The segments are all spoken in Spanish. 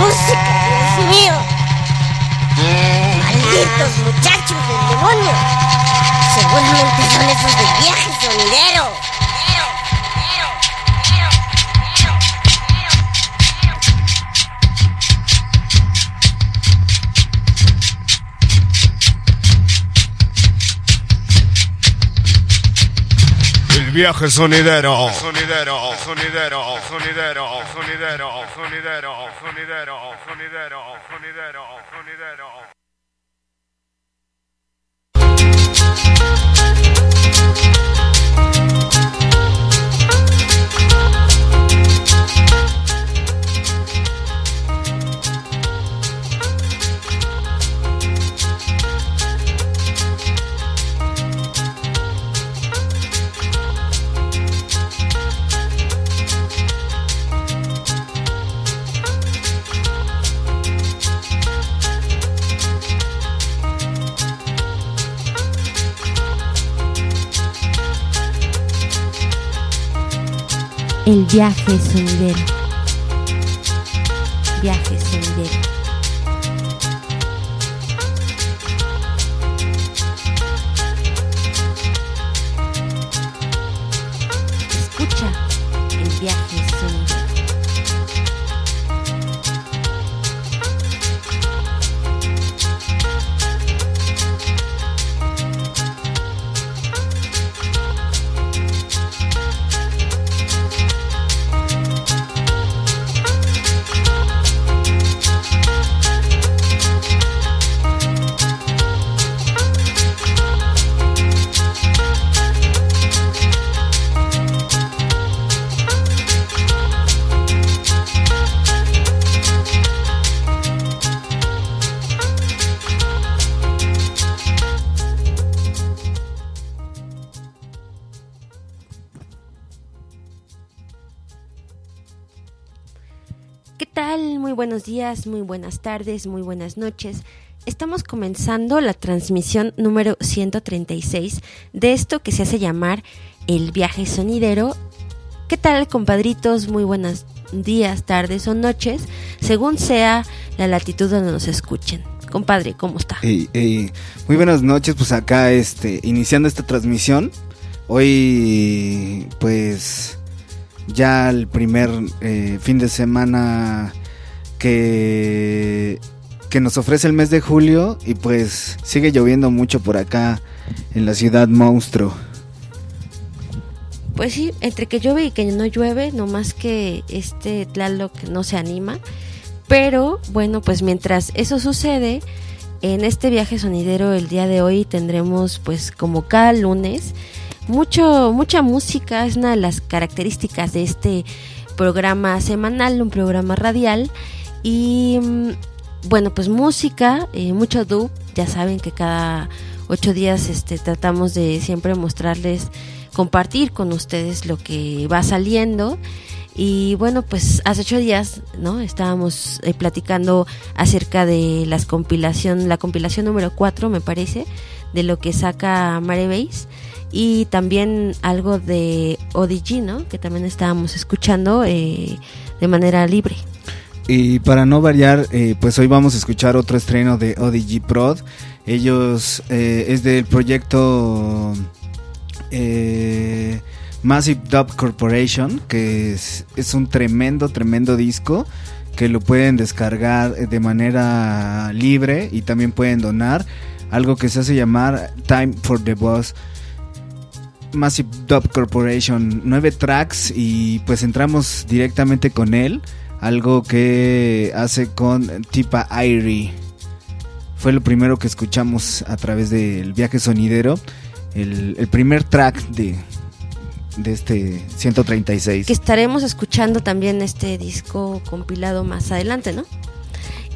música, Dios mío. Malditos muchachos del demonio. Seguramente son esos del viaje sonidero. Viaje sonidero. Sonidero, sonidero, sonidero, sonidero, sonidero, sonidero, sonidero, sonidero, sonidero. El viaje sonidero. Viaje ¿Qué tal? Muy buenos días, muy buenas tardes, muy buenas noches. Estamos comenzando la transmisión número 136 de esto que se hace llamar el viaje sonidero. ¿Qué tal, compadritos? Muy buenos días, tardes o noches, según sea la latitud donde nos escuchen. Compadre, ¿cómo está? Ey, ey, muy buenas noches, pues acá este, iniciando esta transmisión. Hoy, pues, ya el primer eh, fin de semana que, que nos ofrece el mes de julio y pues sigue lloviendo mucho por acá en la ciudad monstruo. Pues sí, entre que llueve y que no llueve, no más que este Tlaloc no se anima. Pero bueno, pues mientras eso sucede, en este viaje sonidero el día de hoy tendremos pues como cada lunes mucho mucha música, es una de las características de este programa semanal, un programa radial. Y mm, bueno, pues música, eh, mucho dub, ya saben que cada ocho días este tratamos de siempre mostrarles compartir con ustedes lo que va saliendo. Y bueno, pues hace ocho días, ¿no? Estábamos eh, platicando acerca de las compilación, la compilación número 4, me parece, de lo que saca Mare Base y también algo de ODG, ¿no? Que también estábamos escuchando eh, de manera libre. Y para no variar, eh, pues hoy vamos a escuchar otro estreno de ODG Prod. Ellos eh, es del proyecto eh, Massive Dub Corporation, que es, es un tremendo, tremendo disco que lo pueden descargar de manera libre y también pueden donar. Algo que se hace llamar Time for the Boss. Massive Dub Corporation, nueve tracks y pues entramos directamente con él. Algo que hace con Tipa Airy. Fue lo primero que escuchamos a través del viaje sonidero. El, el primer track de, de este 136. Que estaremos escuchando también este disco compilado más adelante, ¿no?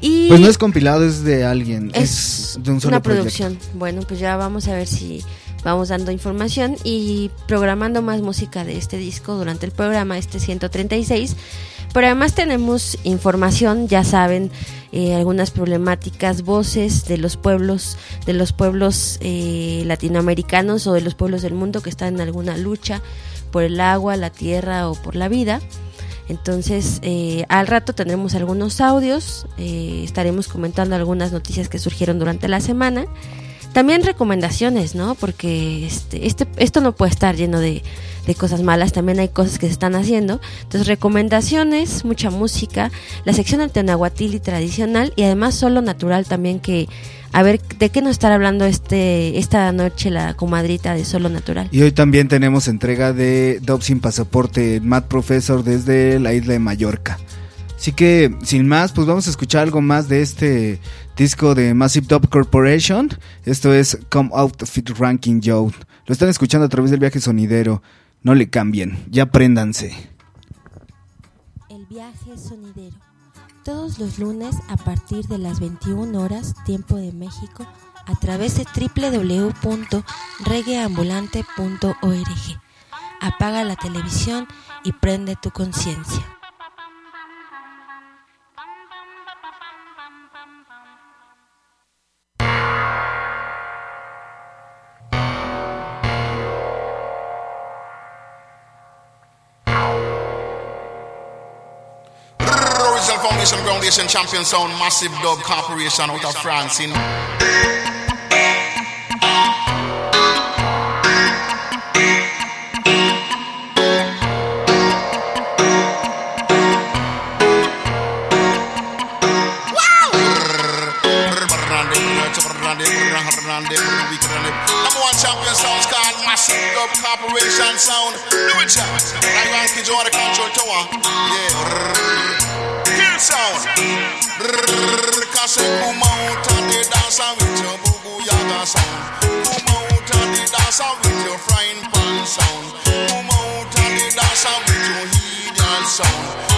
Y Pues no es compilado, es de alguien. Es, es de un solo una proyecto. producción. Bueno, pues ya vamos a ver si vamos dando información y programando más música de este disco durante el programa, este 136. Pero además tenemos información, ya saben, eh, algunas problemáticas, voces de los pueblos, de los pueblos eh, latinoamericanos o de los pueblos del mundo que están en alguna lucha por el agua, la tierra o por la vida. Entonces, eh, al rato tendremos algunos audios, eh, estaremos comentando algunas noticias que surgieron durante la semana. También recomendaciones, ¿no? Porque este, este, esto no puede estar lleno de, de cosas malas, también hay cosas que se están haciendo. Entonces, recomendaciones, mucha música, la sección altenahuatili tradicional y además solo natural también que a ver de qué nos estará hablando este esta noche la comadrita de Solo Natural. Y hoy también tenemos entrega de Dob sin pasaporte, Matt Professor desde la isla de Mallorca. Así que, sin más, pues vamos a escuchar algo más de este disco de Massive Top Corporation. Esto es Come Out Fit Ranking Joe. Lo están escuchando a través del viaje sonidero. No le cambien, ya préndanse. El viaje sonidero. Todos los lunes a partir de las 21 horas, tiempo de México, a través de www.regueambulante.org. Apaga la televisión y prende tu conciencia. Foundation Groundation Champion Sound Massive Dub Corporation out of France in champion sounds Massive Dub Sound. Do it, Jack. I rank you on control tower. Yeah real sound. Cause come out and dance with your yaga sound. Come out and dance with your frying pan sound. Come out and dance with your sound.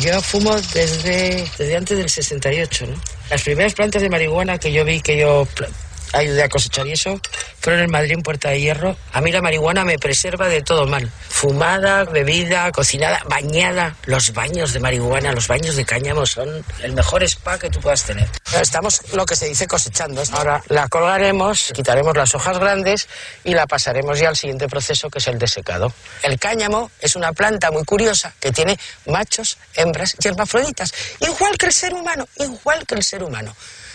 Yo fumo desde, desde antes del 68, ¿no? Las primeras plantas de marihuana que yo vi que yo ayudé a cosechar y eso, fueron en Madrid, en Puerta de Hierro. A mí la marihuana me preserva de todo mal. Fumada, bebida, cocinada, bañada. Los baños de marihuana, los baños de cáñamo son el mejor spa que tú puedas tener. Estamos lo que se dice cosechando. Ahora la colgaremos, quitaremos las hojas grandes y la pasaremos ya al siguiente proceso que es el de secado. El cáñamo es una planta muy curiosa que tiene machos, hembras y hermafroditas, igual que el ser humano, igual que el ser humano.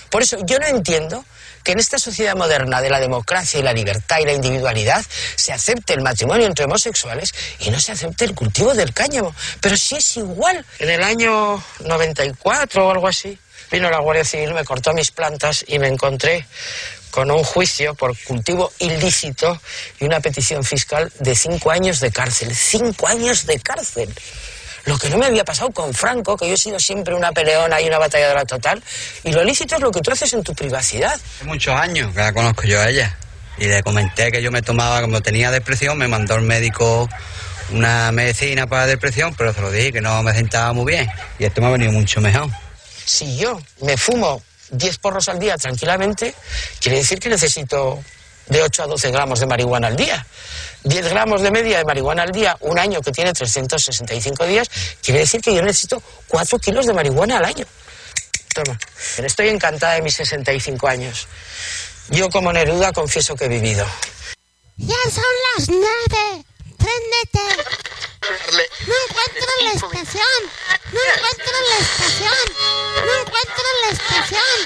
Por eso yo no entiendo que en esta sociedad moderna de la democracia y la libertad y la individualidad se acepte el matrimonio entre homosexuales y no se acepte el cultivo del cáñamo. Pero si es igual. En el año 94 o algo así, vino la Guardia Civil, me cortó mis plantas y me encontré con un juicio por cultivo ilícito y una petición fiscal de cinco años de cárcel. Cinco años de cárcel. Lo que no me había pasado con Franco, que yo he sido siempre una peleona y una batalladora total, y lo lícito es lo que tú haces en tu privacidad. Hace muchos años que la conozco yo a ella. Y le comenté que yo me tomaba, como tenía depresión, me mandó el médico una medicina para depresión, pero se lo dije que no me sentaba muy bien. Y esto me ha venido mucho mejor. Si yo me fumo 10 porros al día tranquilamente, quiere decir que necesito de 8 a 12 gramos de marihuana al día. 10 gramos de media de marihuana al día, un año que tiene 365 días, quiere decir que yo necesito 4 kilos de marihuana al año. Toma, pero estoy encantada de mis 65 años. Yo como Neruda confieso que he vivido. Ya son las nueve. Préndete. No encuentro la estación. No encuentro la estación. No encuentro la estación.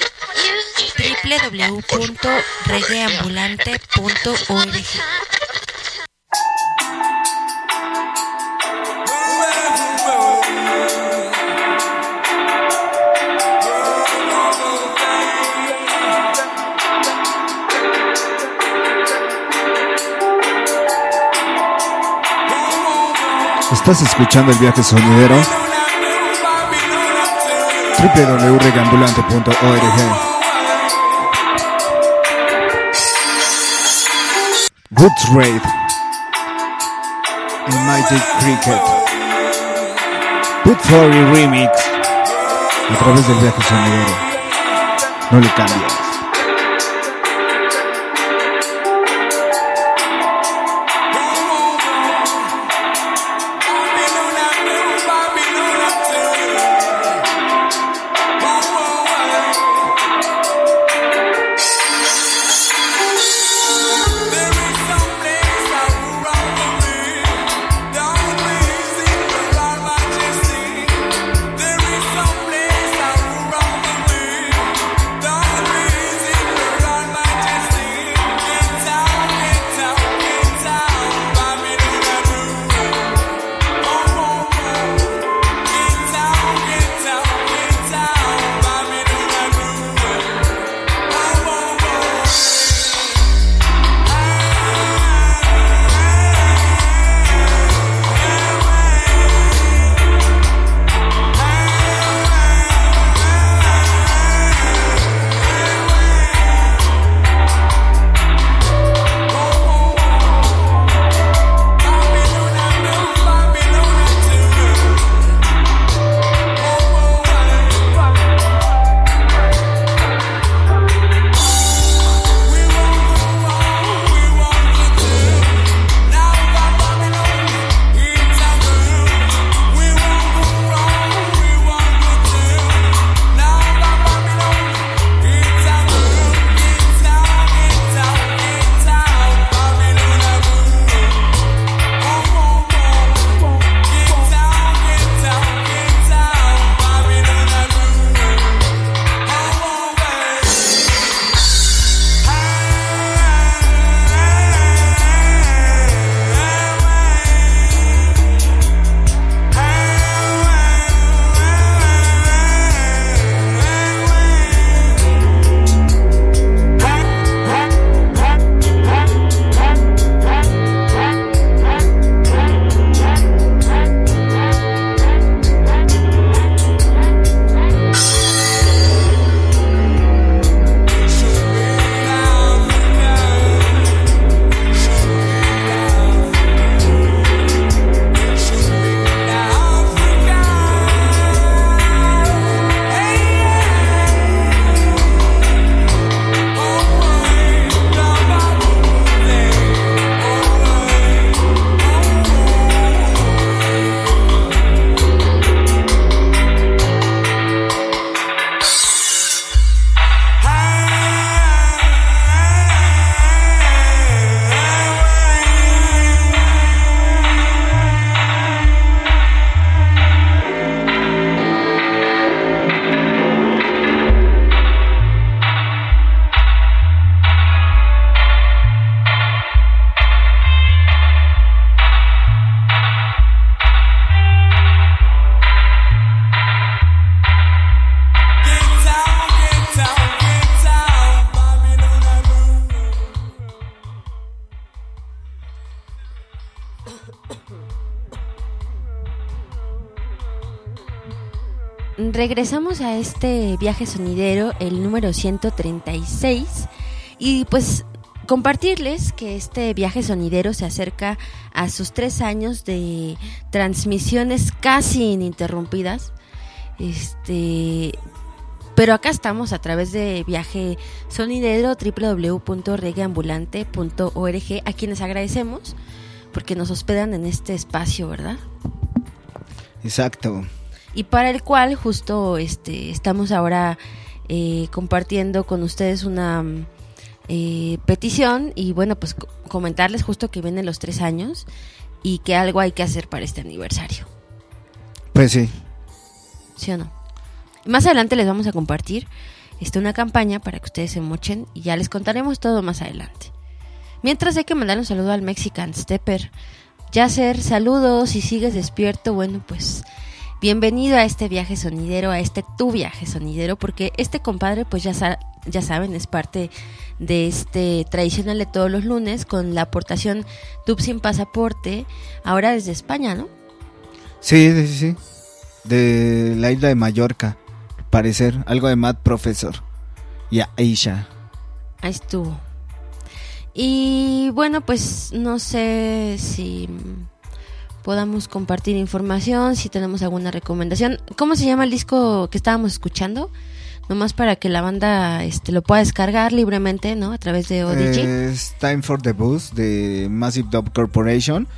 www.regueambulante.org Estás escuchando el viaje sonidero. www.regambulante.org Roots Raid. Y Magic Cricket. Put Flurry Remix. A través del viaje sonidero. No le cambies regresamos a este viaje sonidero, el número 136, y pues compartirles que este viaje sonidero se acerca a sus tres años de transmisiones casi ininterrumpidas. Este, pero acá estamos a través de viaje sonidero www.regueambulante.org a quienes agradecemos porque nos hospedan en este espacio, ¿verdad? Exacto. Y para el cual justo este estamos ahora eh, compartiendo con ustedes una eh, petición y bueno pues co- comentarles justo que vienen los tres años y que algo hay que hacer para este aniversario Pues sí. ¿sí o no? Más adelante les vamos a compartir este, una campaña para que ustedes se mochen y ya les contaremos todo más adelante. Mientras hay que mandar un saludo al Mexican Stepper. Yacer, saludos, si sigues despierto, bueno, pues bienvenido a este viaje sonidero, a este tu viaje sonidero, porque este compadre, pues ya, sa- ya saben, es parte de este tradicional de todos los lunes con la aportación Tub sin pasaporte, ahora desde España, ¿no? Sí, sí, sí. De la isla de Mallorca, al parecer. Algo de Matt Professor. Y a Aisha. Ahí estuvo. Y bueno, pues no sé si podamos compartir información, si tenemos alguna recomendación. ¿Cómo se llama el disco que estábamos escuchando? Nomás para que la banda este, lo pueda descargar libremente, ¿no? A través de ODG. Es Time for the Bus de Massive Dub Corporation.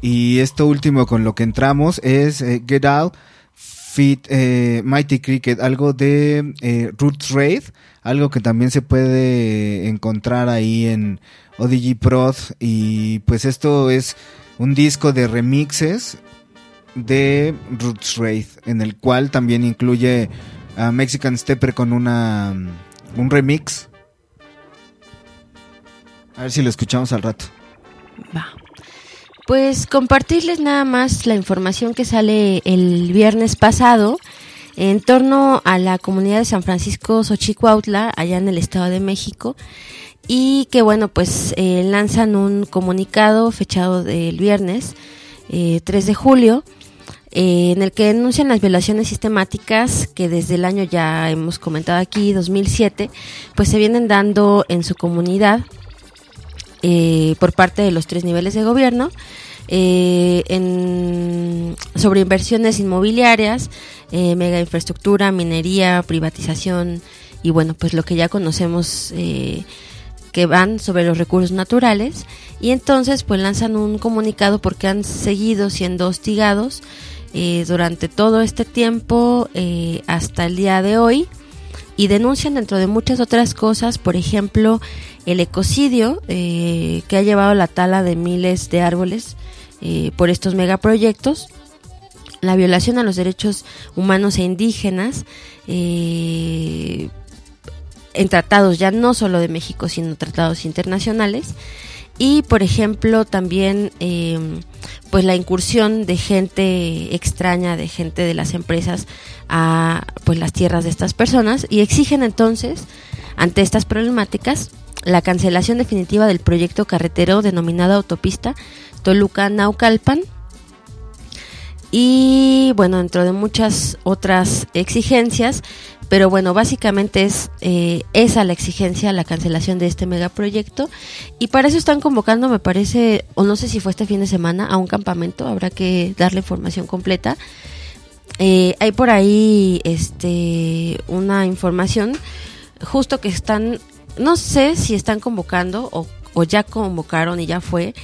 Y esto último con lo que entramos es eh, Get Out, Fit, eh, Mighty Cricket, algo de eh, Roots Raid, algo que también se puede encontrar ahí en ODG Prod. Y pues esto es un disco de remixes de Roots Raid, en el cual también incluye a Mexican Stepper con una un remix. A ver si lo escuchamos al rato. Va. Pues compartirles nada más la información que sale el viernes pasado en torno a la comunidad de San Francisco Xochicuautla, allá en el Estado de México, y que bueno, pues eh, lanzan un comunicado fechado del viernes eh, 3 de julio, eh, en el que denuncian las violaciones sistemáticas que desde el año ya hemos comentado aquí, 2007, pues se vienen dando en su comunidad eh, por parte de los tres niveles de gobierno en, sobre inversiones inmobiliarias, mega infraestructura, minería, privatización y bueno, pues lo que ya conocemos eh, que van sobre los recursos naturales y entonces pues lanzan un comunicado porque han seguido siendo hostigados eh, durante todo este tiempo eh, hasta el día de hoy y denuncian dentro de muchas otras cosas, por ejemplo, el ecocidio eh, que ha llevado la tala de miles de árboles por estos megaproyectos, la violación a los derechos humanos e indígenas eh, en tratados ya no solo de México, sino tratados internacionales. Y, por ejemplo, también eh, pues la incursión de gente extraña, de gente de las empresas a pues las tierras de estas personas y exigen entonces, ante estas problemáticas, la cancelación definitiva del proyecto carretero denominado autopista Toluca-Naucalpan y bueno, dentro de muchas otras exigencias, pero bueno, básicamente es eh, esa la exigencia, la cancelación de este megaproyecto. Y para eso están convocando, me parece, o no sé si fue este fin de semana, a un campamento, habrá que darle información completa. Eh, hay por ahí este una información justo que están, no sé si están convocando o, ya convocaron y ya fue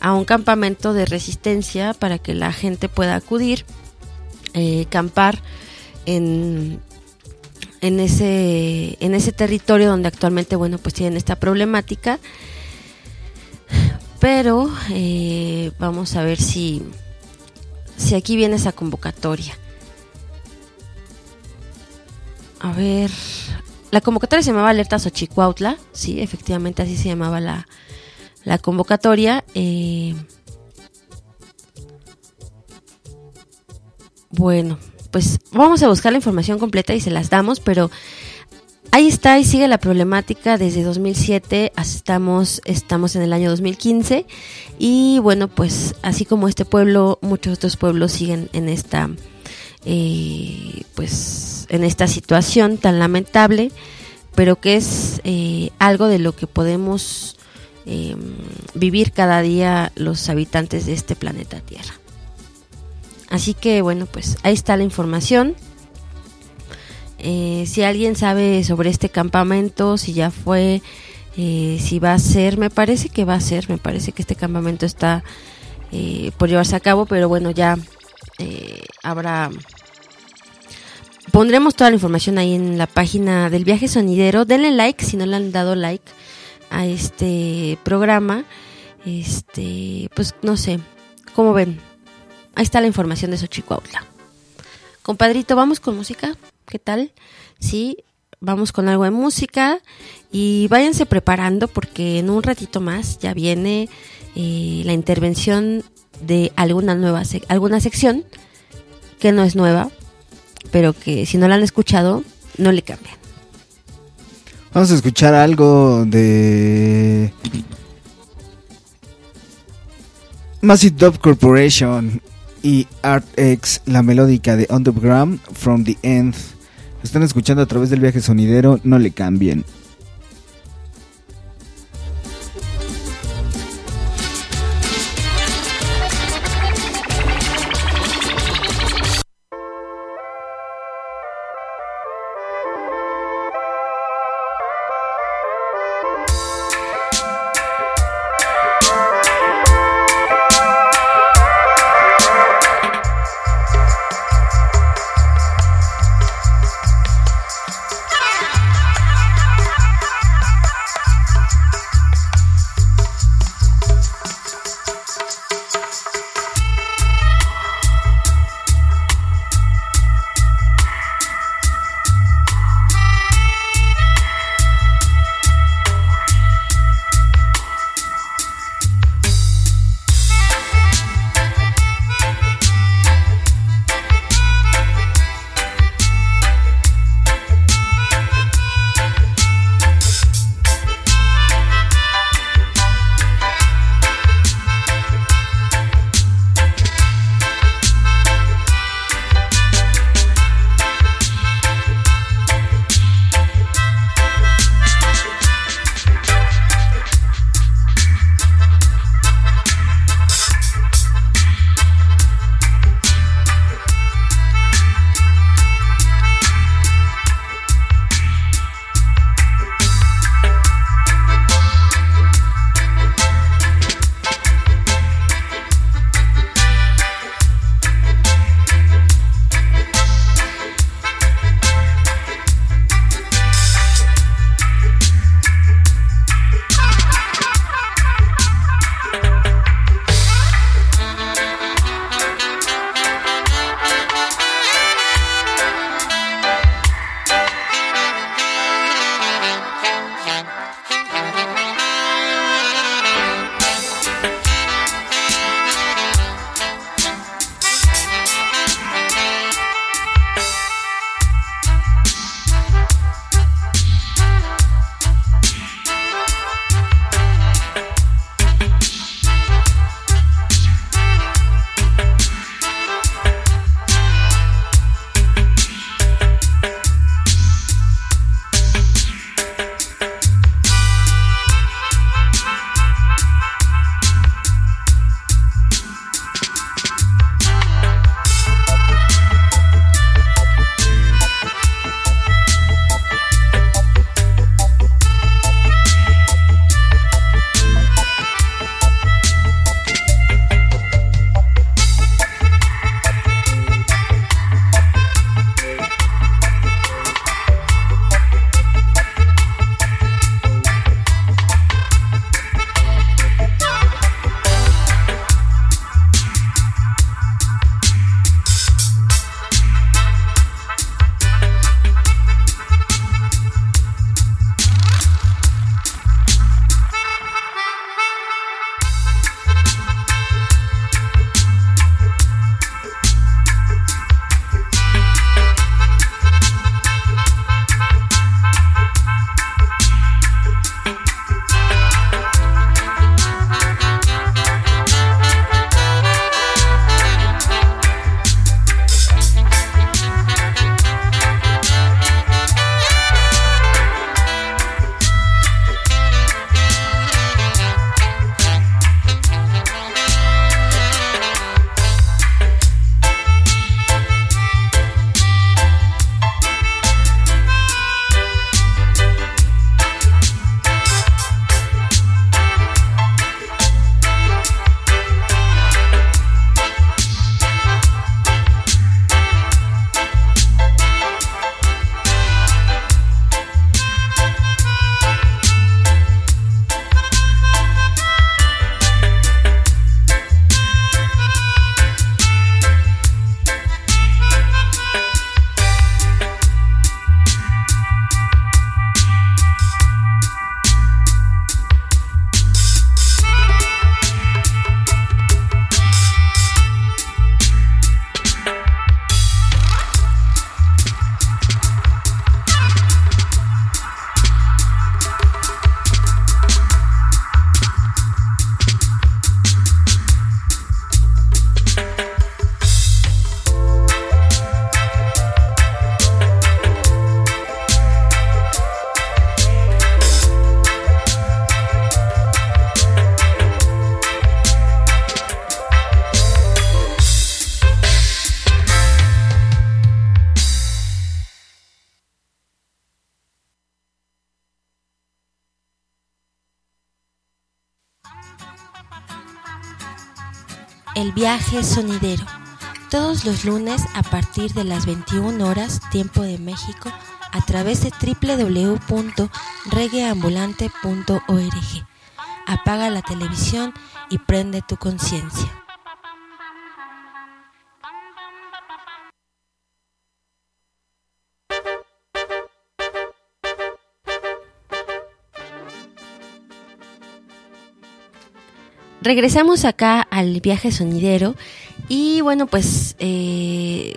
a un campamento de resistencia para que la gente pueda acudir, eh, campar en, en ese en ese territorio donde actualmente bueno pues tienen esta problemática. Pero eh, vamos a ver si si aquí viene esa convocatoria. A ver la convocatoria se llamaba Alerta Xochicuautla. Sí efectivamente así se llamaba la la convocatoria. Eh, bueno pues vamos a buscar la información completa y se las damos, pero ahí está y sigue la problemática desde 2007 hasta estamos, estamos en el año 2015 y bueno, pues así como este pueblo, muchos otros pueblos siguen en esta eh, pues en esta situación tan lamentable, pero que es eh, algo de lo que podemos eh, vivir cada día los habitantes de este planeta Tierra. Así que bueno, pues ahí está la información. Eh, si alguien sabe sobre este campamento, si ya fue, eh, si va a ser, me parece que va a ser, me parece que este campamento está eh, por llevarse a cabo, pero bueno, ya habrá... Pondremos toda la información ahí en la página del viaje sonidero. Denle like si no le han dado like a este programa. Este, pues no sé, ¿cómo ven? Ahí está la información de Xochicuautla. Compadrito, vamos con música. ¿Qué tal? Sí, vamos con algo de música y váyanse preparando porque en un ratito más ya viene eh, la intervención de alguna nueva sec- alguna sección que no es nueva, pero que si no la han escuchado no le cambian. Vamos a escuchar algo de Massive Dub Corporation y Art X, la melódica de Underground from the End. Están escuchando a través del viaje sonidero, no le cambien. Viaje sonidero. Todos los lunes a partir de las 21 horas, tiempo de México, a través de www.regueambulante.org. Apaga la televisión y prende tu conciencia. Regresamos acá al viaje sonidero y bueno pues eh,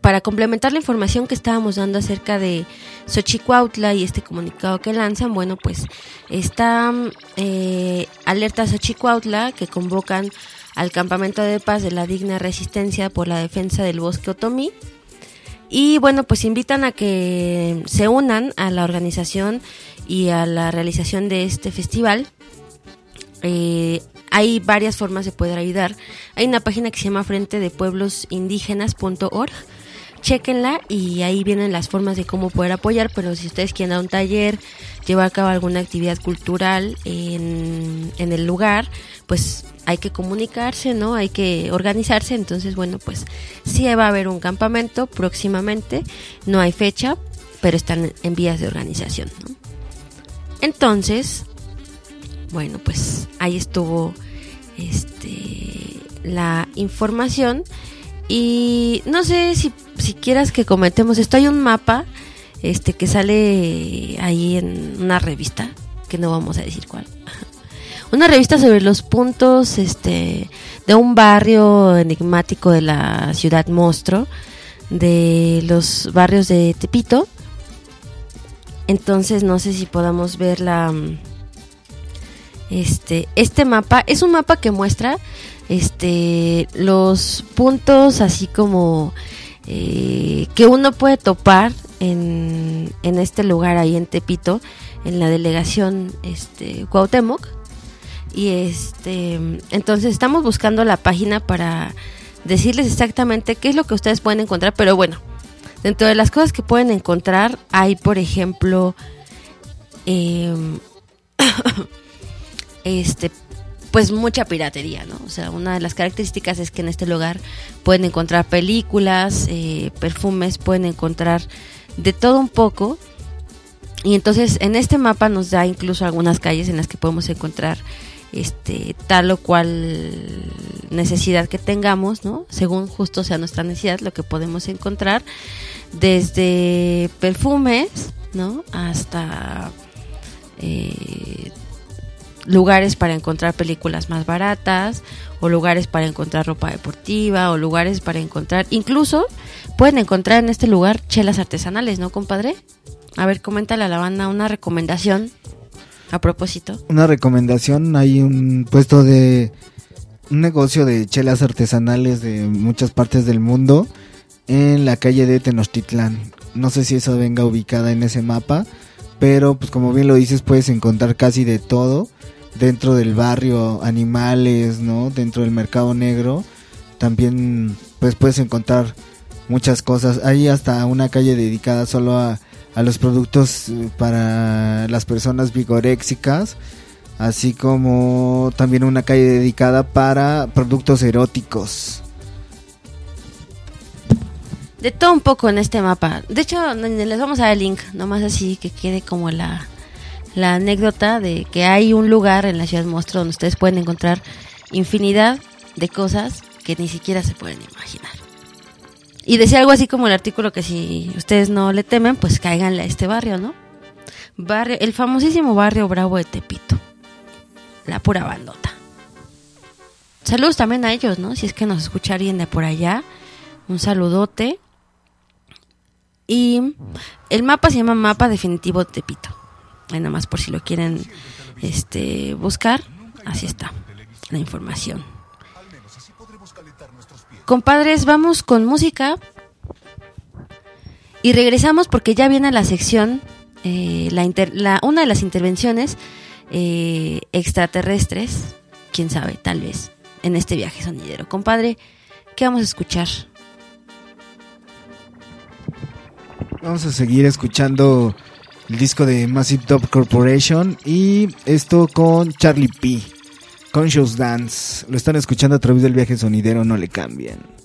para complementar la información que estábamos dando acerca de Xochicuautla y este comunicado que lanzan, bueno pues está eh, alerta Xochicuautla que convocan al campamento de paz de la digna resistencia por la defensa del bosque otomí. Y bueno pues invitan a que se unan a la organización y a la realización de este festival eh, hay varias formas de poder ayudar. Hay una página que se llama frente de pueblos indígenas.org. Chequenla y ahí vienen las formas de cómo poder apoyar, pero si ustedes quieren dar un taller, llevar a cabo alguna actividad cultural en, en el lugar, pues hay que comunicarse, ¿no? Hay que organizarse, entonces bueno, pues sí va a haber un campamento próximamente, no hay fecha, pero están en vías de organización. Entonces, bueno, pues ahí estuvo este la información. Y no sé si, si quieras que comentemos esto. Hay un mapa este que sale ahí en una revista que no vamos a decir cuál. Una revista sobre los puntos este de un barrio enigmático de la ciudad monstruo de los barrios de Tepito. Entonces no sé si podamos ver la este, este mapa es un mapa que muestra este, los puntos así como eh, que uno puede topar en, en, este lugar ahí en Tepito, en la delegación este, Cuauhtémoc. Y este, entonces estamos buscando la página para decirles exactamente qué es lo que ustedes pueden encontrar, pero bueno, dentro de las cosas que pueden encontrar hay, por ejemplo, eh, este pues mucha piratería, ¿no? O sea, una de las características es que en este lugar pueden encontrar películas, eh, perfumes, pueden encontrar de todo un poco. Y entonces en este mapa nos da incluso algunas calles en las que podemos encontrar este tal o cual necesidad que tengamos, ¿no? Según justo sea nuestra necesidad, lo que podemos encontrar desde perfumes, ¿no? Hasta eh, lugares para encontrar películas más baratas o lugares para encontrar ropa deportiva o lugares para encontrar incluso pueden encontrar en este lugar chelas artesanales, ¿no, compadre? A ver, coméntale a la banda una recomendación a propósito. Una recomendación, hay un puesto de un negocio de chelas artesanales de muchas partes del mundo en la calle de Tenochtitlán. No sé si eso venga ubicada en ese mapa, pero pues como bien lo dices puedes encontrar casi de todo dentro del barrio animales, ¿no? Dentro del mercado negro también pues puedes encontrar muchas cosas. Hay hasta una calle dedicada solo a, a los productos eh, para las personas vigoréxicas, así como también una calle dedicada para productos eróticos. De todo un poco en este mapa. De hecho, les vamos a dar el link, nomás así que quede como la, la anécdota de que hay un lugar en la ciudad monstruo donde ustedes pueden encontrar infinidad de cosas que ni siquiera se pueden imaginar. Y decía algo así como el artículo que si ustedes no le temen, pues cáiganle a este barrio, ¿no? Barrio, el famosísimo barrio Bravo de Tepito. La pura bandota. Saludos también a ellos, ¿no? Si es que nos escucha alguien de por allá. Un saludote. Y el mapa se llama Mapa Definitivo de Tepito nada más por si lo quieren este, buscar, así está la información. Compadres, vamos con música y regresamos porque ya viene la sección, eh, la, una de las intervenciones eh, extraterrestres, quién sabe, tal vez, en este viaje sonidero. Compadre, ¿qué vamos a escuchar? Vamos a seguir escuchando el disco de Massive Dub Corporation y esto con Charlie P. Conscious Dance. Lo están escuchando a través del viaje sonidero, no le cambian.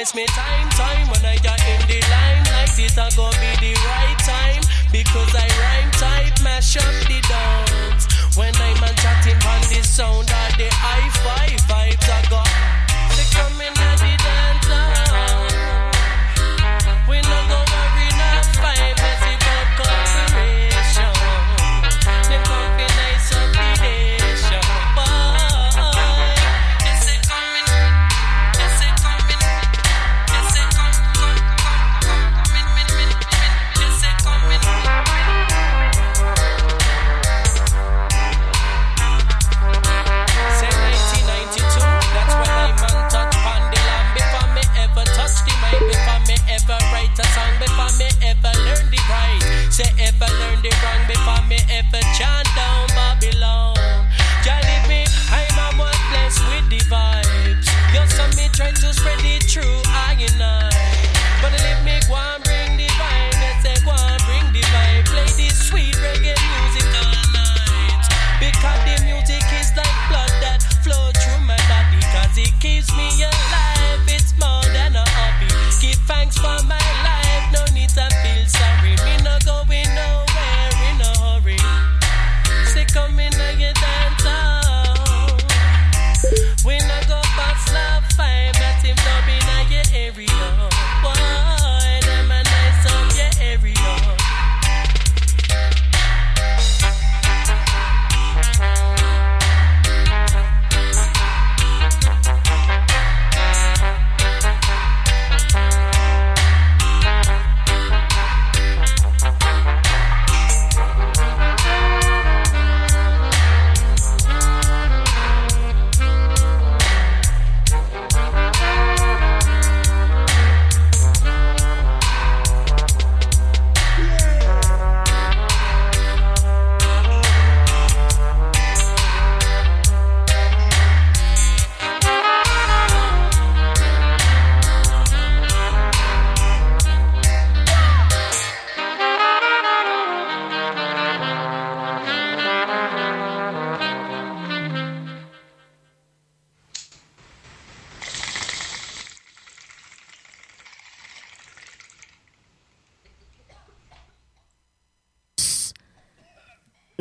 waste me time, time. When I got in the line. Like this, I go be the right time. Because I rhyme type, mash up the dance. When I'm chatting on the sound of the high five vibes, I got. They coming out.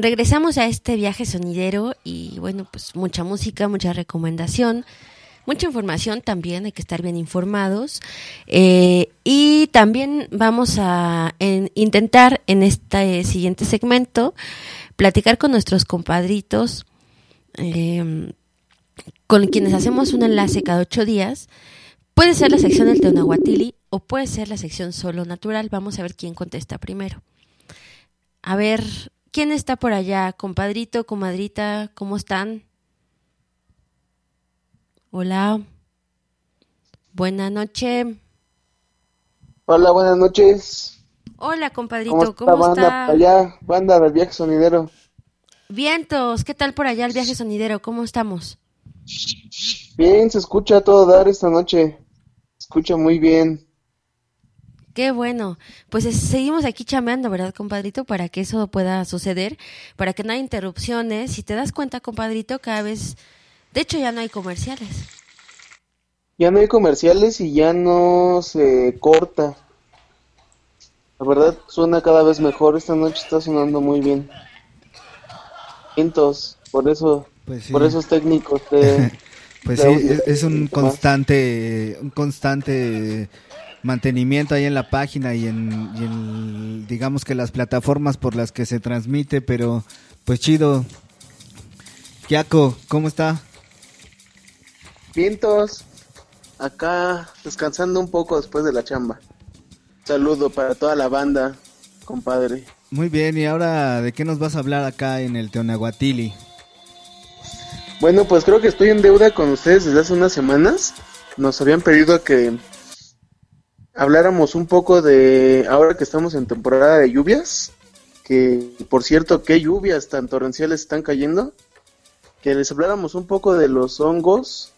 Regresamos a este viaje sonidero y bueno, pues mucha música, mucha recomendación, mucha información también, hay que estar bien informados. Eh, y también vamos a en- intentar en este siguiente segmento platicar con nuestros compadritos, eh, con quienes hacemos un enlace cada ocho días. Puede ser la sección del Teonahuatili o puede ser la sección solo natural. Vamos a ver quién contesta primero. A ver, ¿quién está por allá? Compadrito, comadrita, ¿cómo están? Hola. Buena noche. Hola, buenas noches. Hola, compadrito, ¿Cómo está ¿cómo banda está? por allá? Banda del viaje sonidero. Vientos, ¿qué tal por allá el viaje sonidero? ¿Cómo estamos? Bien, se escucha todo dar esta noche. Se escucha muy bien. Qué bueno. Pues es- seguimos aquí chameando, ¿verdad, compadrito? Para que eso pueda suceder, para que no haya interrupciones. Si te das cuenta, compadrito, cada vez... De hecho, ya no hay comerciales. Ya no hay comerciales y ya no se corta. La verdad suena cada vez mejor. Esta noche está sonando muy bien. Vientos, por eso, Pues sí. por esos técnicos de, Pues de sí, audio. es, es un constante, un constante mantenimiento ahí en la página y en, y en, digamos que las plataformas por las que se transmite, pero pues chido. Yaco, ¿cómo está? Vientos, acá descansando un poco después de la chamba. Saludo para toda la banda, compadre. Muy bien, y ahora de qué nos vas a hablar acá en el Teonahuatili? Bueno, pues creo que estoy en deuda con ustedes desde hace unas semanas. Nos habían pedido que habláramos un poco de, ahora que estamos en temporada de lluvias, que por cierto, qué lluvias tan torrenciales están cayendo, que les habláramos un poco de los hongos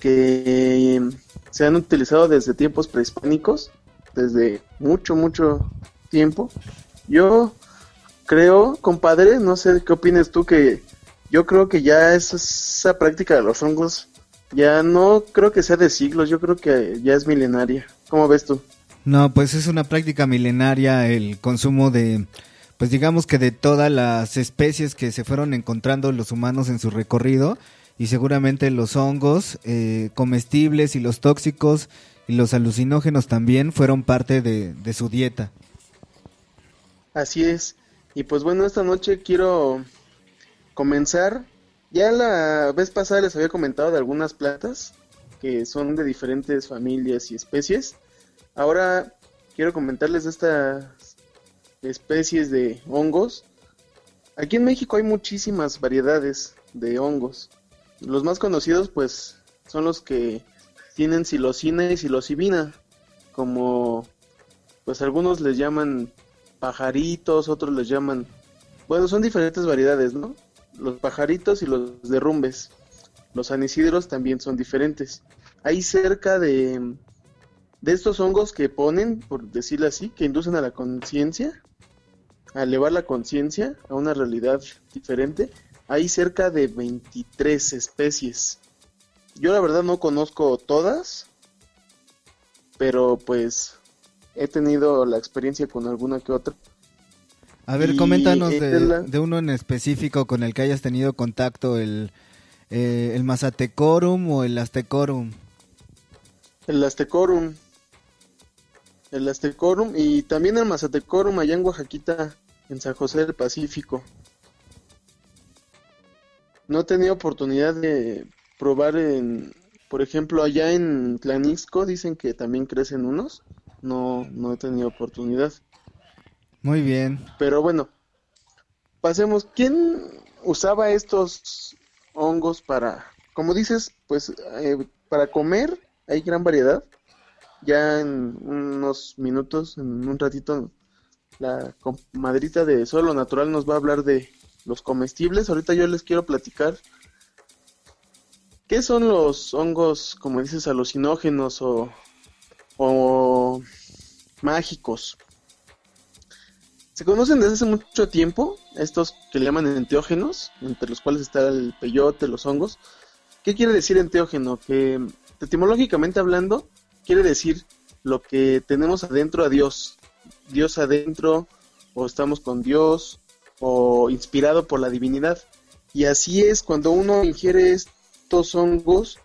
que se han utilizado desde tiempos prehispánicos, desde mucho, mucho tiempo. Yo creo, compadre, no sé qué opinas tú, que yo creo que ya esa, esa práctica de los hongos ya no creo que sea de siglos, yo creo que ya es milenaria. ¿Cómo ves tú? No, pues es una práctica milenaria el consumo de, pues digamos que de todas las especies que se fueron encontrando los humanos en su recorrido y seguramente los hongos eh, comestibles y los tóxicos y los alucinógenos también fueron parte de, de su dieta. Así es. Y pues bueno, esta noche quiero comenzar. Ya la vez pasada les había comentado de algunas plantas que son de diferentes familias y especies. Ahora quiero comentarles estas especies de hongos. Aquí en México hay muchísimas variedades de hongos. Los más conocidos pues son los que tienen psilocina y psilocibina, como pues algunos les llaman pajaritos, otros les llaman, bueno, son diferentes variedades, ¿no? Los pajaritos y los derrumbes. Los anisidros también son diferentes. Hay cerca de, de estos hongos que ponen, por decirlo así, que inducen a la conciencia, a elevar la conciencia a una realidad diferente. Hay cerca de 23 especies. Yo la verdad no conozco todas, pero pues he tenido la experiencia con alguna que otra. A ver, Y coméntanos esta de, la- de uno en específico con el que hayas tenido contacto, el, eh, el Mazatecorum o el Aztecorum. El Aztecorum. El Aztecorum y también el Mazatecorum allá en Oaxaquita, en San José del Pacífico. No he tenido oportunidad de probar en, por ejemplo, allá en Tlanixco dicen que también crecen unos. No, no he tenido oportunidad. Muy bien. Pero bueno, pasemos. ¿Quién usaba estos hongos para, como dices, pues eh, para comer? Hay gran variedad. Ya en unos minutos, en un ratito, la comadrita de Solo Natural nos va a hablar de los comestibles. Ahorita yo les quiero platicar qué son los hongos, como dices, alucinógenos o, o mágicos. Se conocen desde hace mucho tiempo estos que le llaman enteógenos, entre los cuales está el peyote, los hongos. ¿Qué quiere decir enteógeno? Que etimológicamente hablando, quiere decir lo que tenemos adentro a Dios. Dios adentro, o estamos con Dios, o inspirado por la divinidad. Y así es, cuando uno ingiere estos hongos,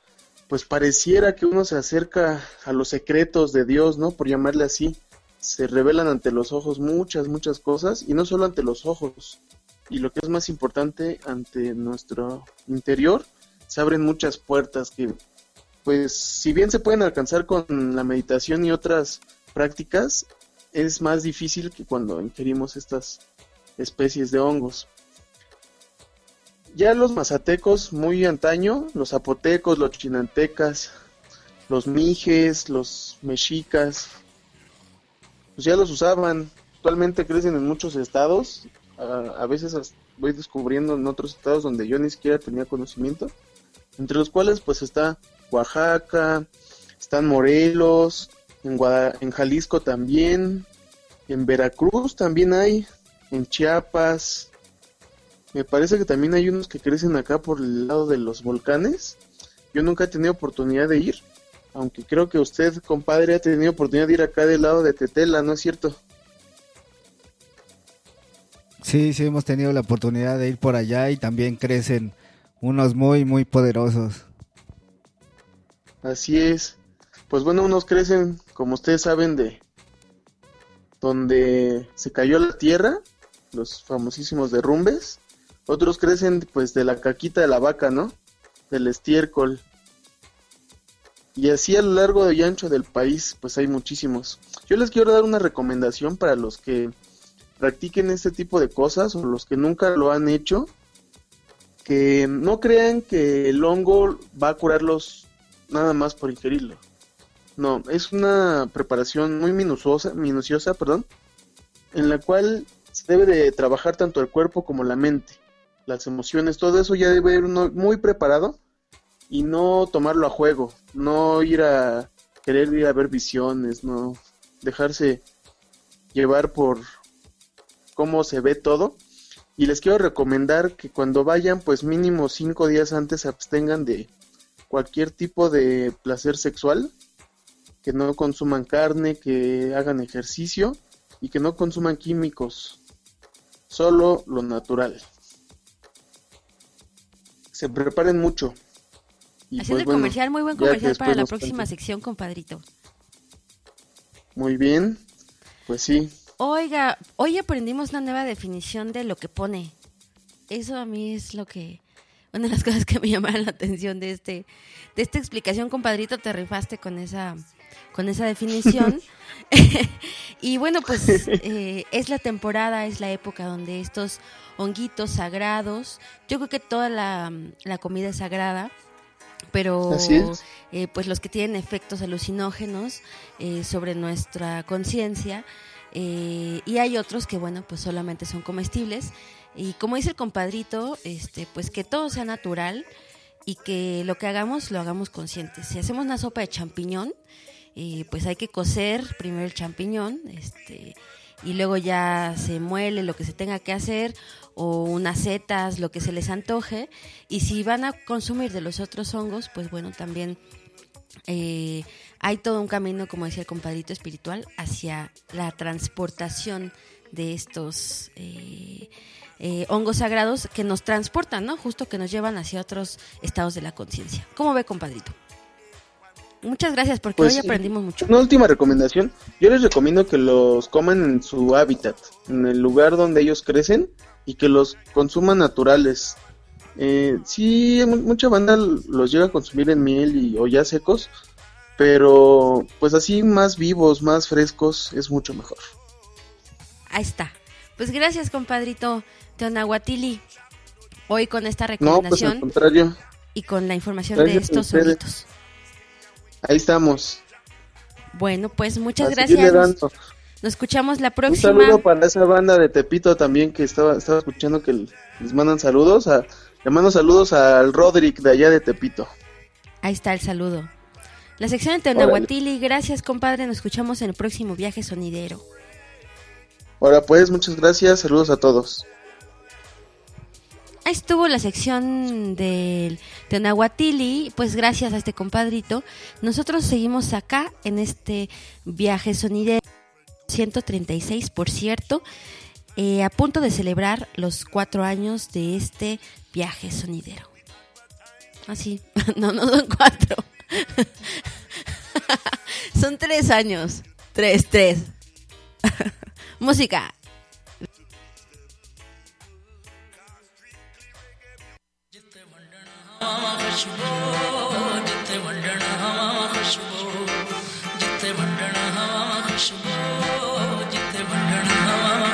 pues pareciera que uno se acerca a los secretos de Dios, ¿no? Por llamarle así. Se revelan ante los ojos muchas, muchas cosas, y no solo ante los ojos, y lo que es más importante, ante nuestro interior, se abren muchas puertas que, pues, si bien se pueden alcanzar con la meditación y otras prácticas, es más difícil que cuando ingerimos estas especies de hongos. Ya los mazatecos muy antaño, los zapotecos, los chinantecas, los mijes, los mexicas, pues ya los usaban. Actualmente crecen en muchos estados. A, veces voy descubriendo en otros estados donde yo ni siquiera tenía conocimiento. Entre los cuales pues está Oaxaca, están Morelos, en, Guada- en Jalisco también, en Veracruz también hay, en Chiapas. Me parece que también hay unos que crecen acá por el lado de los volcanes. Yo nunca he tenido oportunidad de ir, aunque creo que usted, compadre, ha tenido oportunidad de ir acá del lado de Tetela, ¿no es cierto? Sí, sí, hemos tenido la oportunidad de ir por allá y también crecen unos muy, muy poderosos. Así es. Pues bueno, unos crecen, como ustedes saben, de donde se cayó la tierra, los famosísimos derrumbes. Otros crecen pues de la caquita de la vaca, ¿no? Del estiércol. Y así a lo largo y ancho del país, pues hay muchísimos. Yo les quiero dar una recomendación para los que practiquen este tipo de cosas o los que nunca lo han hecho. Que no crean que el hongo va a curarlos nada más por ingerirlo. No, es una preparación muy minuciosa, minuciosa, perdón, en la cual se debe de trabajar tanto el cuerpo como la mente, las emociones, todo eso ya debe ir uno muy preparado y no tomarlo a juego, no ir a querer ir a ver visiones, no dejarse llevar por cómo se ve todo. Y les quiero recomendar que cuando vayan, pues mínimo cinco días antes se abstengan de cualquier tipo de placer sexual, que no consuman carne, que hagan ejercicio y que no consuman químicos, solo lo natural. Se preparen mucho. Haciendo pues, el bueno, comercial, muy buen comercial para la próxima sección, compadrito. Muy bien, pues sí. Oiga, hoy aprendimos una nueva definición de lo que pone. Eso a mí es lo que una de las cosas que me llamaron la atención de este de esta explicación, compadrito, te rifaste con esa con esa definición. y bueno, pues eh, es la temporada, es la época donde estos honguitos sagrados, yo creo que toda la, la comida es sagrada, pero eh, pues los que tienen efectos alucinógenos eh, sobre nuestra conciencia eh, y hay otros que bueno pues solamente son comestibles. Y como dice el compadrito este pues que todo sea natural y que lo que hagamos lo hagamos conscientes si hacemos una sopa de champiñón eh, pues hay que cocer primero el champiñón este y luego ya se muele lo que se tenga que hacer o unas setas, lo que se les antoje. Y si van a consumir de los otros hongos, pues bueno, también eh, hay todo un camino, como decía el compadrito espiritual, hacia la transportación de estos eh, eh, hongos sagrados que nos transportan, ¿no? Justo que nos llevan hacia otros estados de la conciencia. ¿Cómo ve, compadrito? Muchas gracias porque Pues hoy aprendimos mucho. Una última recomendación. Yo les recomiendo que los coman en su hábitat, en el lugar donde ellos crecen y que los consuman naturales. Eh, sí, mu- mucha banda los llega a consumir en miel y, o ya secos, pero pues así más vivos, más frescos, es mucho mejor. Ahí está. Pues gracias, compadrito Teonahuatili. Hoy con esta No, pues recomendación al contrario, y con la información Gracias de estos honguitos. ahí estamos. Bueno, pues muchas A seguirle gracias. Nos, escuchamos la Un próxima. saludo para esa banda de Tepito también que estaba, estaba escuchando que les mandan saludos. A, le mando saludos al Roderick de allá de Tepito. Ahí está el saludo. La sección de Teonahuatili. Gracias, compadre. Nos escuchamos en el próximo viaje sonidero. Ahora pues, muchas gracias, saludos a todos. Ahí estuvo la sección del Teonahuatili, pues gracias a este compadrito. Nosotros seguimos acá en este viaje sonidero 136, por cierto, a punto de celebrar los cuatro años de este viaje sonidero. Así, ah, no, no son cuatro. son tres años. Tres, tres. Música.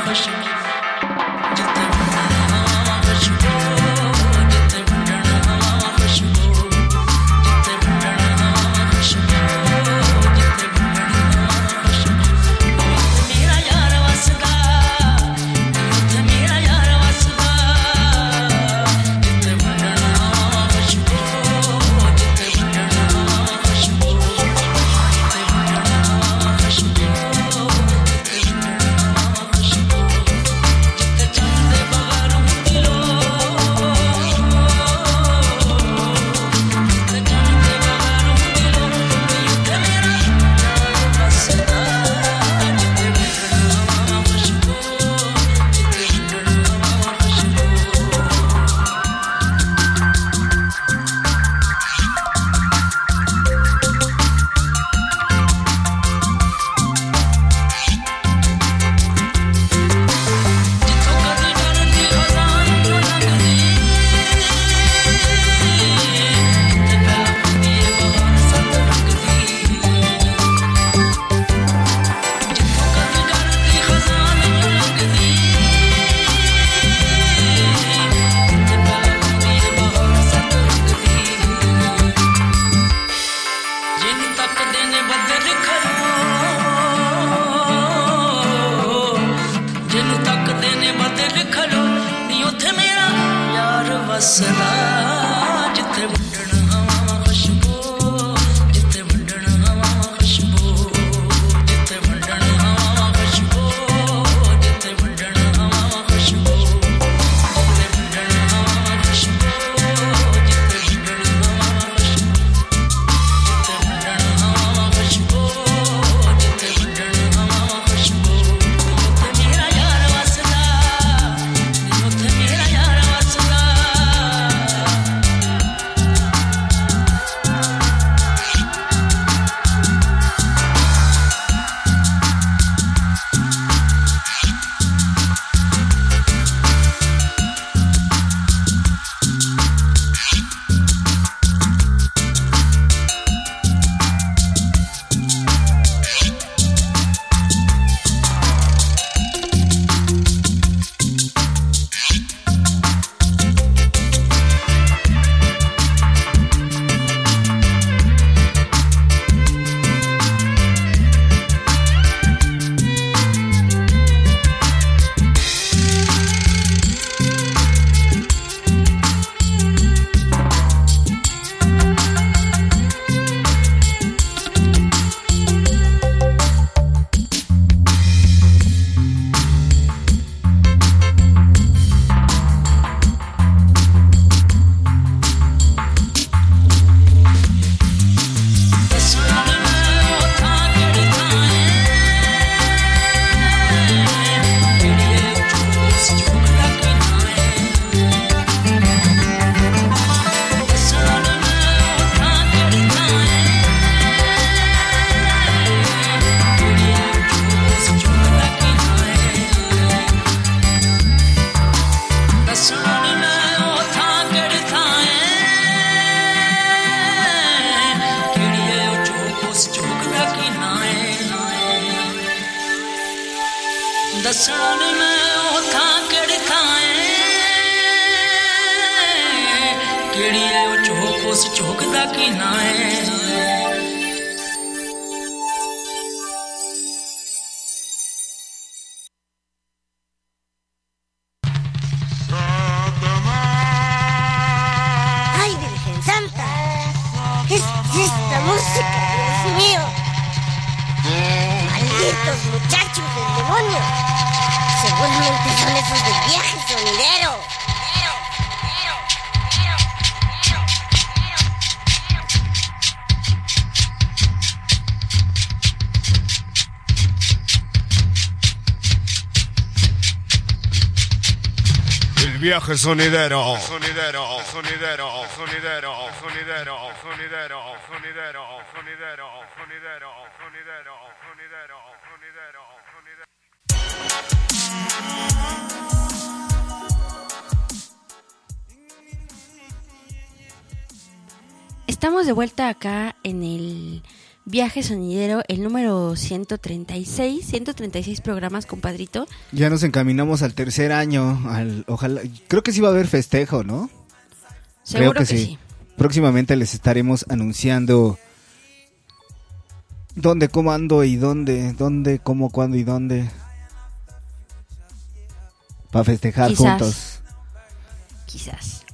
pushing me. Sonidero, sonidero, sonidero, sonidero, sonidero, sonidero, sonidero, sonidero, sonidero, sonidero, sonidero, sonidero. Estamos de vuelta acá en el viaje sonidero, el número 136, 136 programas, compadrito. Ya nos encaminamos al tercer año. Al, ojalá, creo que sí va a haber festejo, ¿no? Seguro Creo que, sí. Próximamente les estaremos anunciando dónde, cómo ando y dónde, dónde, cómo, cuándo y dónde. Para festejar Quizás. juntos. Quizás.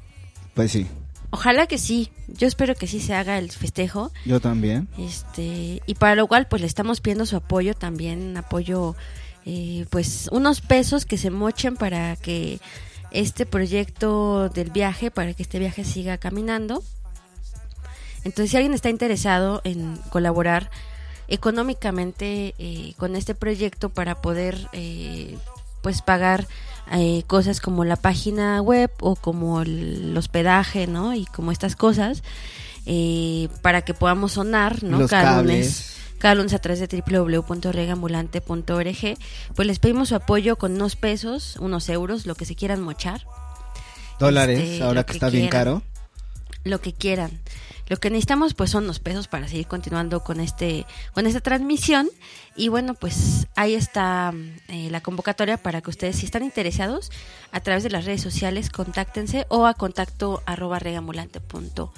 Pues sí, Ojalá que sí. Yo espero que sí se haga el festejo. yo también. Este, y para lo cual pues le estamos pidiendo su apoyo también, apoyo eh, pues unos pesos que se mochen para que este proyecto del viaje, para que este viaje siga caminando. Entonces si alguien está interesado en colaborar económicamente eh, con este proyecto para poder eh, pues pagar eh, cosas como la página web o como el hospedaje, ¿no? Y como estas cosas eh, para que podamos sonar, ¿no? Los Cada cables. lunes cada lunes a través de www.regambulante.org pues les pedimos su apoyo con unos pesos, unos euros, lo que se quieran mochar, Dólares, Este, ahora que, que está bien caro. lo que quieran. Lo que necesitamos pues son los pesos para seguir continuando con este con esta transmisión y bueno pues ahí está eh, la convocatoria para que ustedes si están interesados a través de las redes sociales contáctense o a contacto arroba regambulante.org.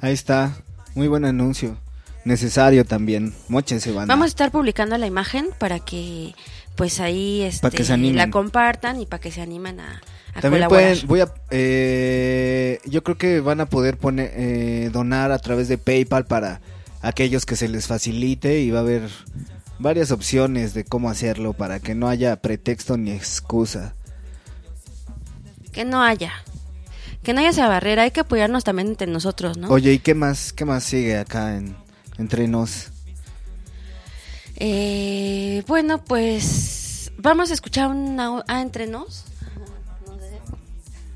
Ahí está, muy buen anuncio. Necesario también. Mochense, banda. Vamos a estar publicando la imagen para que pues ahí este, que se animen. la compartan y para que se animen a, a También colaborar. pueden, voy a, eh, yo creo que van a poder poner, eh, donar a través de PayPal para aquellos que se les facilite y va a haber varias opciones de cómo hacerlo para que no haya pretexto ni excusa. Que no haya. Que no haya esa barrera, hay que apoyarnos también entre nosotros, ¿no? Oye, ¿y qué más, qué más sigue acá en, entre nos? Eh, bueno, pues vamos a escuchar una ah, entre nos.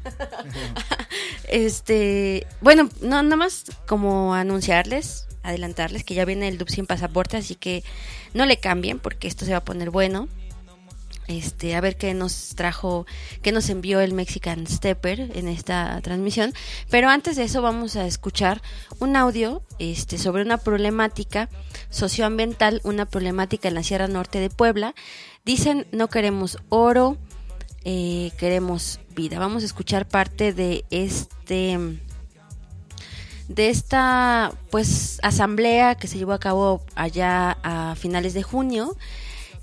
este, bueno, no nada más como anunciarles, adelantarles que ya viene el dub sin pasaporte, así que no le cambien porque esto se va a poner bueno. Este, a ver qué nos trajo, qué nos envió el Mexican Stepper en esta transmisión. Pero antes de eso vamos a escuchar un audio este, sobre una problemática socioambiental, una problemática en la Sierra Norte de Puebla. Dicen no queremos oro, eh, queremos vida. Vamos a escuchar parte de este de esta pues asamblea que se llevó a cabo allá a finales de junio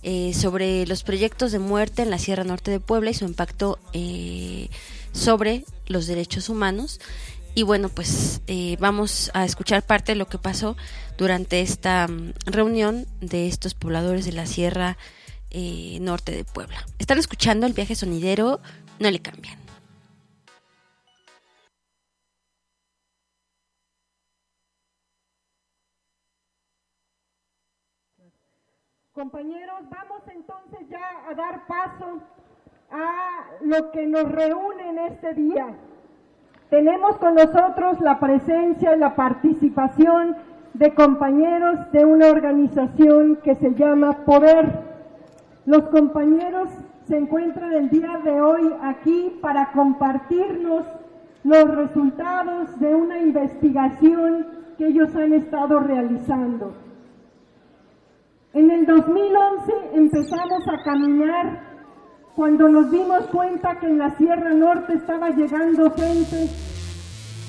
eh, sobre los proyectos de muerte en la Sierra Norte de Puebla y su impacto eh, sobre los derechos humanos. Y bueno, pues eh, vamos a escuchar parte de lo que pasó durante esta mm, reunión de estos pobladores de la Sierra Norte de Puebla. Están escuchando el viaje sonidero, no le cambian. Compañeros, vamos entonces ya a dar paso a lo que nos reúne en este día. Tenemos con nosotros la presencia y la participación de compañeros de una organización que se llama Poder. Los compañeros se encuentran el día de hoy aquí para compartirnos los resultados de una investigación que ellos han estado realizando. En el 2011 empezamos a caminar cuando nos dimos cuenta que en la Sierra Norte estaba llegando gente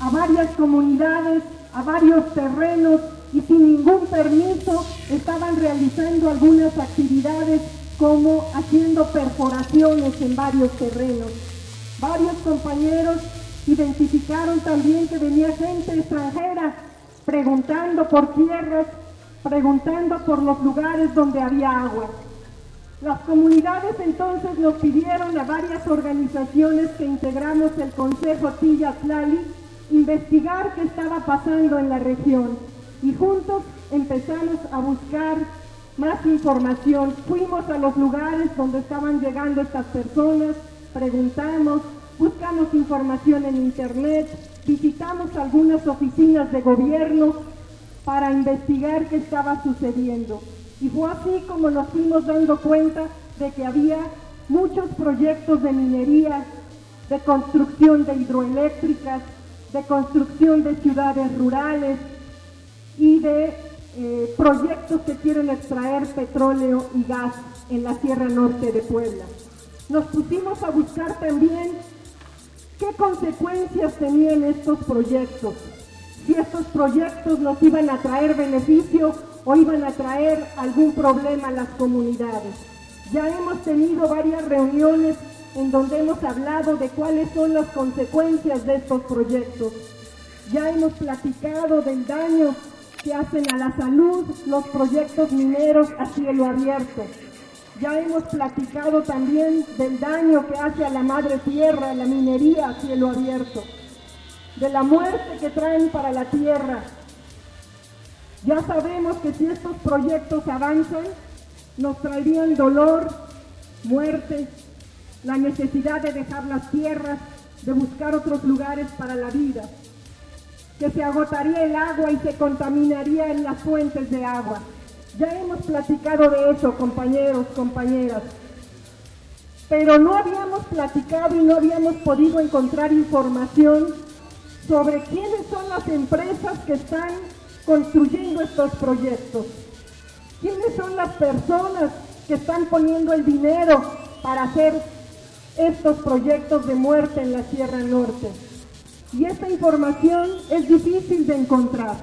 a varias comunidades, a varios terrenos y sin ningún permiso estaban realizando algunas actividades como haciendo perforaciones en varios terrenos. Varios compañeros identificaron también que venía gente extranjera preguntando por tierras, preguntando por los lugares donde había agua. Las comunidades entonces nos pidieron a varias organizaciones que integramos el Consejo Tilla Tlali investigar qué estaba pasando en la región y juntos empezamos a buscar más información. Fuimos a los lugares donde estaban llegando estas personas, preguntamos, buscamos información en internet, visitamos algunas oficinas de gobierno para investigar qué estaba sucediendo. Y fue así como nos fuimos dando cuenta de que había muchos proyectos de minería, de construcción de hidroeléctricas, de construcción de ciudades rurales y de eh, proyectos que quieren extraer petróleo y gas en la Sierra Norte de Puebla. Nos pusimos a buscar también qué consecuencias tenían estos proyectos, si estos proyectos nos iban a traer beneficio o iban a traer algún problema a las comunidades. Ya hemos tenido varias reuniones en donde hemos hablado de cuáles son las consecuencias de estos proyectos. Ya hemos platicado del daño que hacen a la salud los proyectos mineros a cielo abierto. Ya hemos platicado también del daño que hace a la madre tierra la minería a cielo abierto, de la muerte que traen para la tierra. Ya sabemos que si estos proyectos avanzan, nos traerían dolor, muerte, la necesidad de dejar las tierras, de buscar otros lugares para la vida, que se agotaría el agua y se contaminaría en las fuentes de agua. Ya hemos platicado de eso, compañeros, compañeras. Pero no habíamos platicado y no habíamos podido encontrar información sobre quiénes son las empresas que están construyendo estos proyectos. ¿Quiénes son las personas que están poniendo el dinero para hacer estos proyectos de muerte en la Sierra Norte? Y esta información es difícil de encontrar.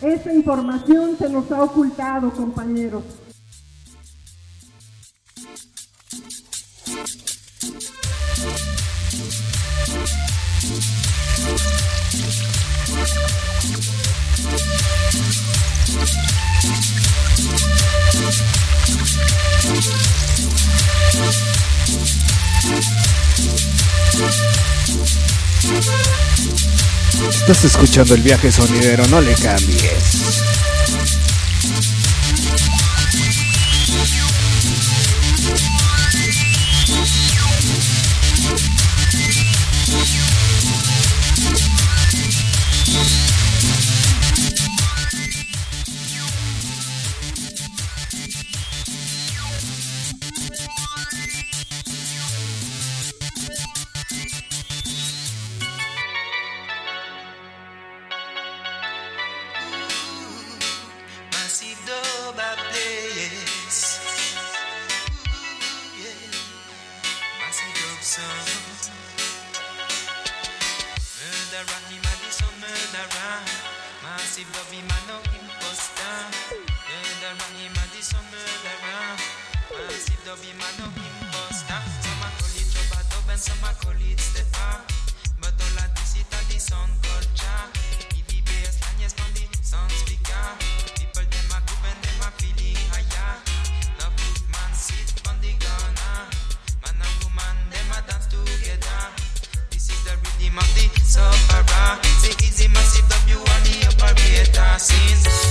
Esa información se nos ha ocultado, compañeros. Estás escuchando el viaje sonidero, no le cambies. Massive dub, him a no imposter. Murderer, him a this murderer. Massive dub, him a no imposter. Some a call it rubber dub and some a call it stepper. But all of this it a the culture. Yes from the sound. People them a groove and them feeling. No man sit. Man and woman them dance together. This is the rhythm of the sufferer. Say easy massive on the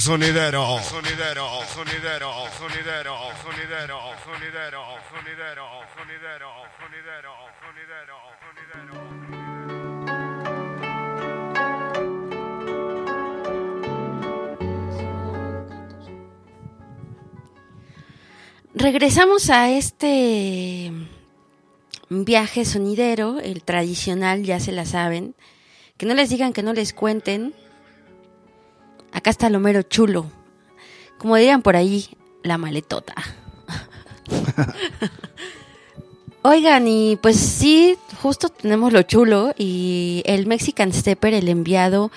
Sonidero. Sonidero, sonidero, sonidero, sonidero, sonidero, sonidero, sonidero, sonidero, sonidero, sonidero. Regresamos a este viaje sonidero, el tradicional, ya se la saben. Que no les digan, que no les cuenten. Acá está lo mero chulo. Como dirían por ahí, la maletota. Oigan, y pues sí, justo tenemos lo chulo y el Mexican Stepper, el enviado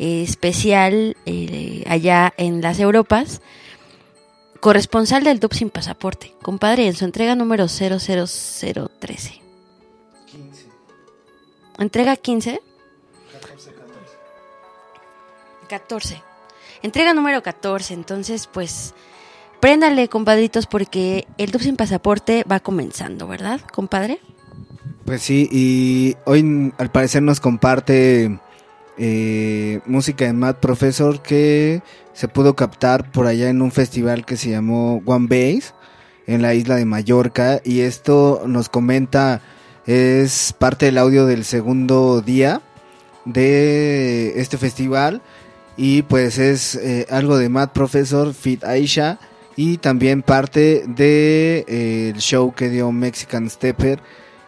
eh, especial eh, allá en las Europas, corresponsal del DUP sin pasaporte, compadre, en su entrega número 00013. ¿Entrega 15? 14. Entrega número 14, entonces pues préndale, compadritos, porque el DUP sin pasaporte va comenzando, ¿verdad, compadre? Pues sí, y hoy al parecer nos comparte eh, música de Mad Professor que se pudo captar por allá en un festival que se llamó One Base en la isla de Mallorca y esto nos comenta es parte del audio del segundo día de este festival y pues es eh, algo de Mad Professor Fit Aisha y también parte de eh, el show que dio Mexican Stepper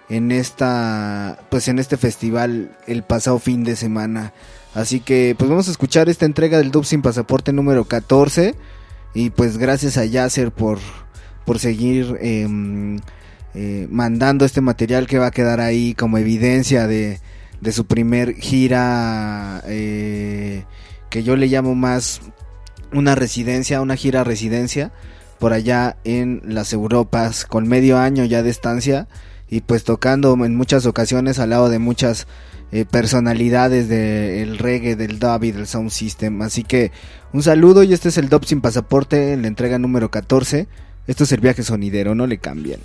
en esta pues en este festival el pasado fin de semana. Así que pues vamos a escuchar esta entrega del Dub sin pasaporte número 14 y pues gracias a Yasser por por seguir em, eh, mandando este material que va a quedar ahí como evidencia de, de su primer gira que yo le llamo más una residencia, una gira residencia por allá en las Europas con medio año ya de estancia y pues tocando en muchas ocasiones al lado de muchas eh, personalidades del reggae, del dub y del sound system. Así que un saludo y este es el dub sin pasaporte en la entrega número 14. Esto es el viaje sonidero, no le cambien.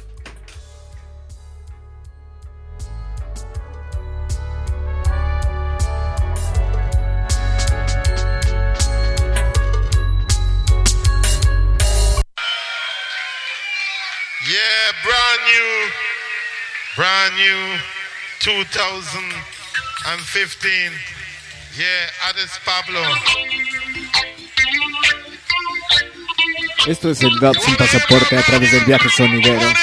brand new, brand new 2015. Yeah, Ades Pablo. Esto es el DAP sin pasaporte a través del viaje sonidero.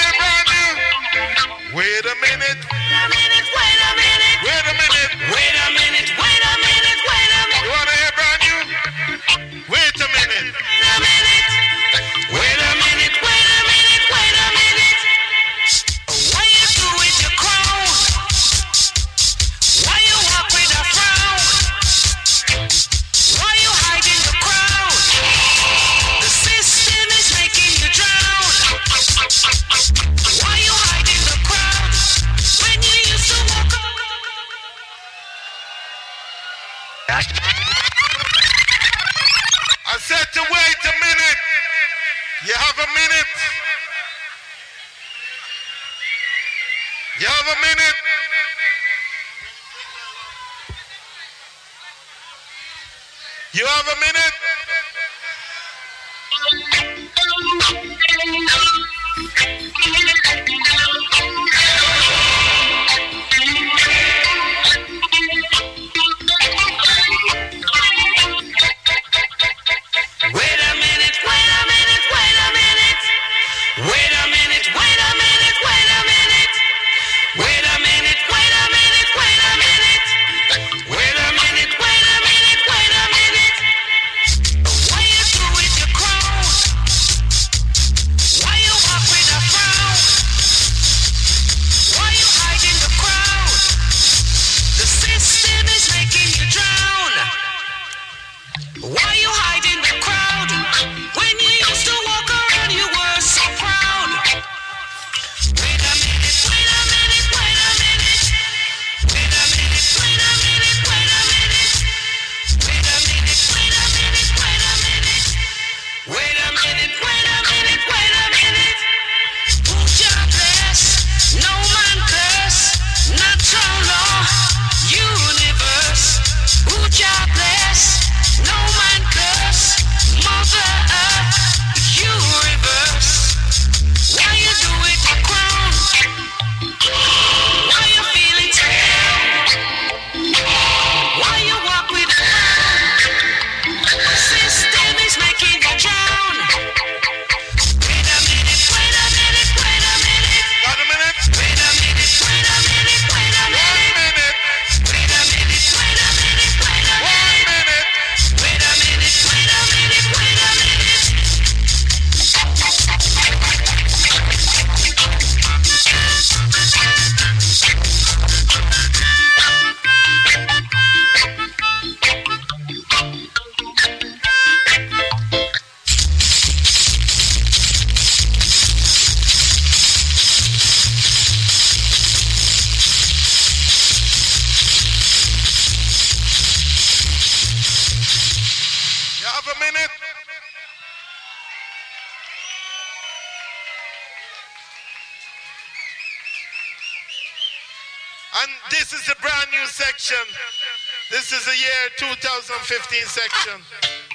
is the year 2015 section.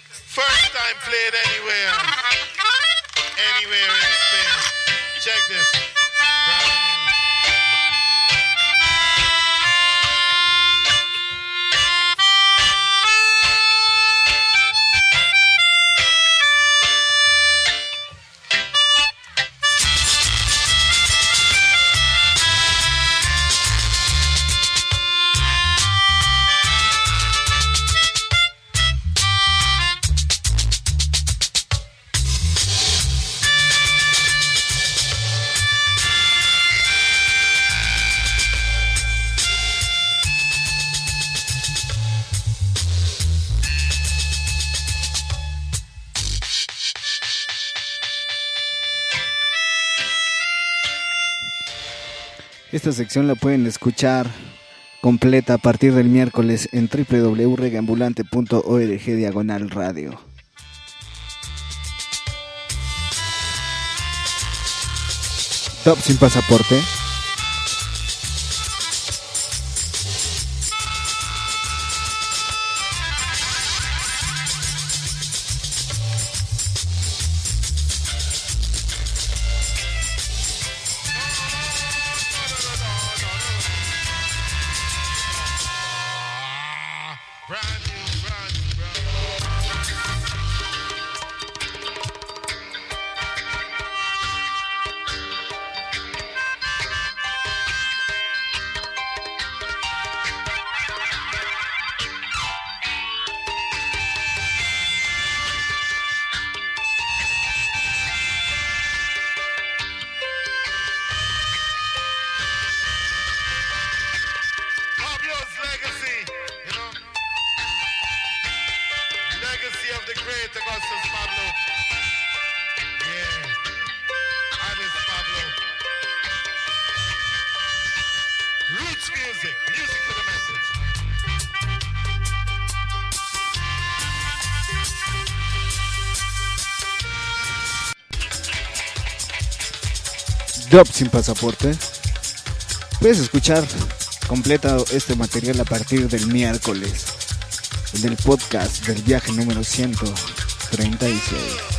First time played anywhere. Anywhere in Spain. Check this. esta sección la pueden escuchar completa a partir del miércoles en www.regambulante.org diagonal radio. Top sin pasaporte. Puedes escuchar completa este material a partir del miércoles en el podcast del viaje número 136.